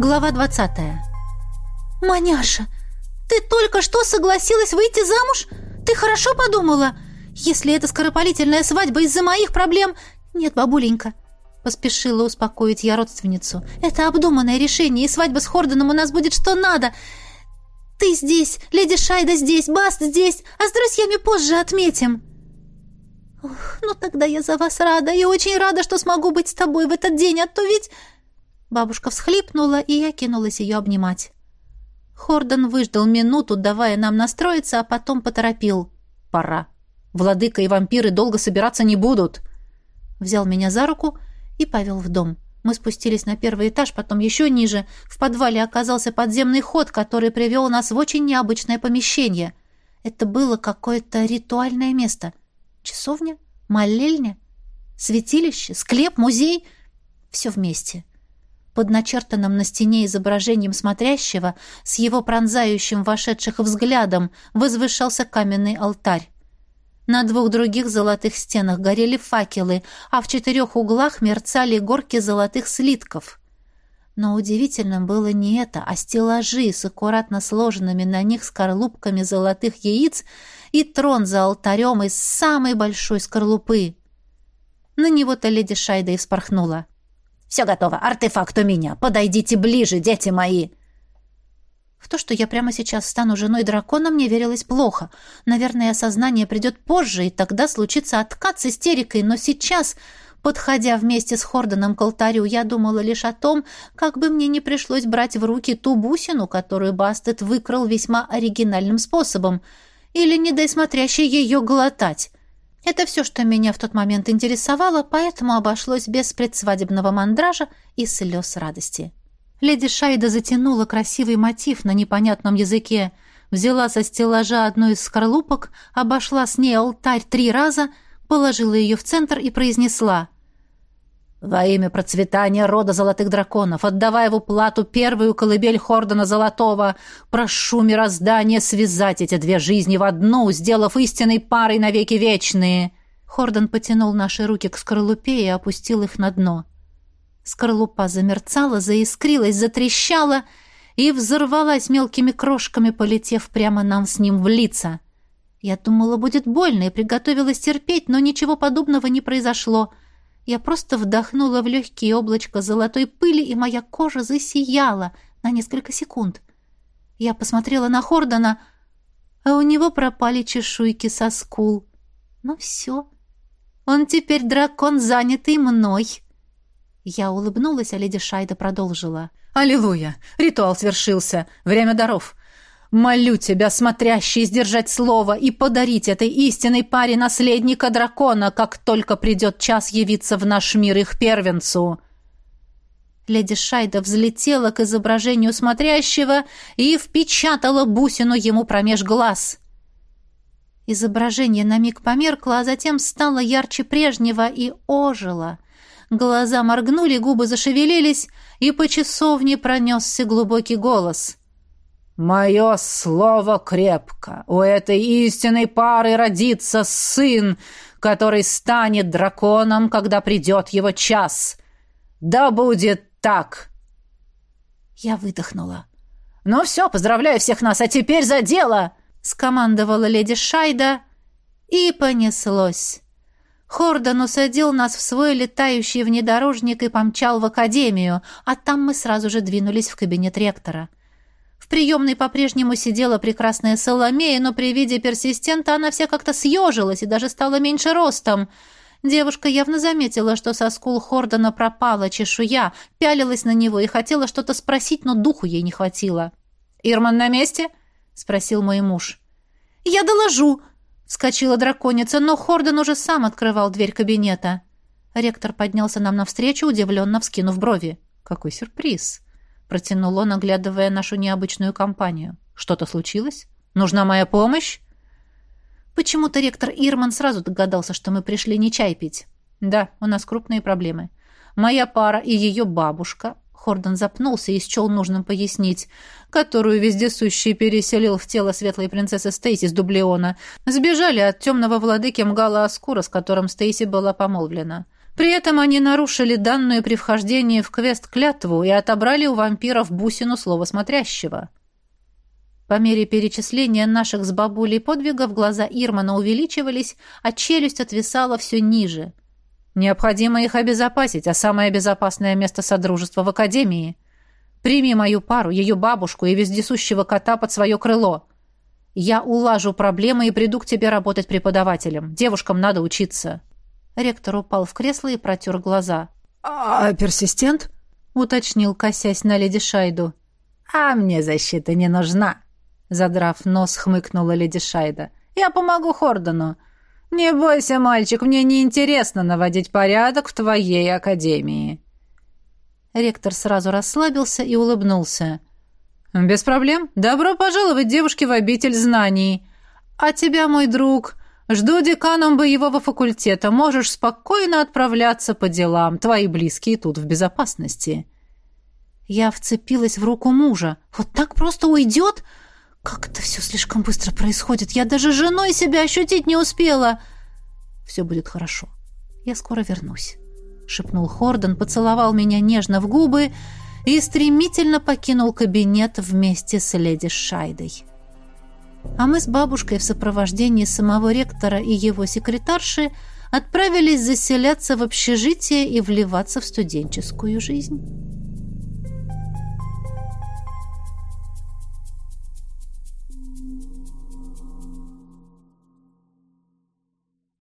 Глава 20. «Маняша, ты только что согласилась выйти замуж? Ты хорошо подумала? Если это скоропалительная свадьба из-за моих проблем... Нет, бабуленька, Поспешила успокоить я родственницу. «Это обдуманное решение, и свадьба с Хордоном у нас будет что надо. Ты здесь, леди Шайда здесь, Баст здесь, а с друзьями позже отметим». Ох, «Ну тогда я за вас рада, и очень рада, что смогу быть с тобой в этот день, а то ведь...» Бабушка всхлипнула, и я кинулась ее обнимать. Хордон выждал минуту, давая нам настроиться, а потом поторопил. «Пора. Владыка и вампиры долго собираться не будут». Взял меня за руку и повел в дом. Мы спустились на первый этаж, потом еще ниже. В подвале оказался подземный ход, который привел нас в очень необычное помещение. Это было какое-то ритуальное место. Часовня? Молельня? Святилище? Склеп? Музей? Все вместе. Под начертанным на стене изображением смотрящего, с его пронзающим вошедших взглядом, возвышался каменный алтарь. На двух других золотых стенах горели факелы, а в четырех углах мерцали горки золотых слитков. Но удивительным было не это, а стеллажи с аккуратно сложенными на них скорлупками золотых яиц и трон за алтарем из самой большой скорлупы. На него-то леди Шайда и вспорхнула. «Все готово, артефакт у меня. Подойдите ближе, дети мои!» В то, что я прямо сейчас стану женой дракона, мне верилось плохо. Наверное, осознание придет позже, и тогда случится откат с истерикой, но сейчас, подходя вместе с Хордоном к алтарю, я думала лишь о том, как бы мне не пришлось брать в руки ту бусину, которую Бастет выкрал весьма оригинальным способом, или, не дай смотрящий, ее глотать. Это все, что меня в тот момент интересовало, поэтому обошлось без предсвадебного мандража и слез радости. Леди Шайда затянула красивый мотив на непонятном языке, взяла со стеллажа одну из скорлупок, обошла с ней алтарь три раза, положила ее в центр и произнесла «Во имя процветания рода золотых драконов, отдавая в уплату первую колыбель Хордона Золотого, прошу мироздания связать эти две жизни в одну, сделав истинной парой навеки вечные». Хордон потянул наши руки к скорлупе и опустил их на дно. Скорлупа замерцала, заискрилась, затрещала и взорвалась мелкими крошками, полетев прямо нам с ним в лица. Я думала, будет больно, и приготовилась терпеть, но ничего подобного не произошло. Я просто вдохнула в легкие облачко золотой пыли, и моя кожа засияла на несколько секунд. Я посмотрела на Хордона, а у него пропали чешуйки со скул. Ну все, он теперь дракон, занятый мной. Я улыбнулась, а леди Шайда продолжила. «Аллилуйя! Ритуал свершился! Время даров! Молю тебя, смотрящий, сдержать слово и подарить этой истинной паре наследника дракона, как только придет час явиться в наш мир их первенцу!» Леди Шайда взлетела к изображению смотрящего и впечатала бусину ему промеж глаз. Изображение на миг померкло, а затем стало ярче прежнего и ожило — Глаза моргнули, губы зашевелились, и по часовне пронесся глубокий голос. «Мое слово крепко. У этой истинной пары родится сын, который станет драконом, когда придет его час. Да будет так!» Я выдохнула. «Ну все, поздравляю всех нас, а теперь за дело!» — скомандовала леди Шайда, и понеслось. Хордон усадил нас в свой летающий внедорожник и помчал в академию, а там мы сразу же двинулись в кабинет ректора. Приемной по-прежнему сидела прекрасная Соломея, но при виде персистента она вся как-то съежилась и даже стала меньше ростом. Девушка явно заметила, что со скул Хордона пропала чешуя, пялилась на него и хотела что-то спросить, но духу ей не хватило. «Ирман на месте?» — спросил мой муж. «Я доложу!» Вскочила драконица, но Хордон уже сам открывал дверь кабинета. Ректор поднялся нам навстречу, удивленно вскинув брови. «Какой сюрприз!» — протянул он, оглядывая нашу необычную компанию. «Что-то случилось? Нужна моя помощь?» Почему-то ректор Ирман сразу догадался, что мы пришли не чай пить. «Да, у нас крупные проблемы. Моя пара и ее бабушка Хордон запнулся и счел нужным пояснить, которую вездесущий переселил в тело светлой принцессы Стейси с Дублиона. Сбежали от темного владыки Мгала Аскура, с которым Стейси была помолвлена. При этом они нарушили данную при вхождении в квест клятву и отобрали у вампиров бусину слова смотрящего. По мере перечисления наших с бабулей подвигов глаза Ирмана увеличивались, а челюсть отвисала все ниже. Необходимо их обезопасить, а самое безопасное место Содружества в Академии. Прими мою пару, ее бабушку и вездесущего кота под свое крыло. Я улажу проблемы и приду к тебе работать преподавателем. Девушкам надо учиться». Ректор упал в кресло и протер глаза. «А персистент?» — уточнил, косясь на леди Шайду. «А мне защита не нужна», — задрав нос, хмыкнула леди Шайда. «Я помогу Хордону. Не бойся, мальчик, мне не интересно наводить порядок в твоей академии». Ректор сразу расслабился и улыбнулся. «Без проблем. Добро пожаловать, девушке, в обитель знаний. А тебя, мой друг, Жду деканом боевого факультета. Можешь спокойно отправляться по делам. Твои близкие тут в безопасности». Я вцепилась в руку мужа. «Вот так просто уйдет? Как это все слишком быстро происходит? Я даже женой себя ощутить не успела!» «Все будет хорошо. Я скоро вернусь», — шепнул Хордон, поцеловал меня нежно в губы и стремительно покинул кабинет вместе с леди Шайдой. А мы с бабушкой в сопровождении самого ректора и его секретарши отправились заселяться в общежитие и вливаться в студенческую жизнь.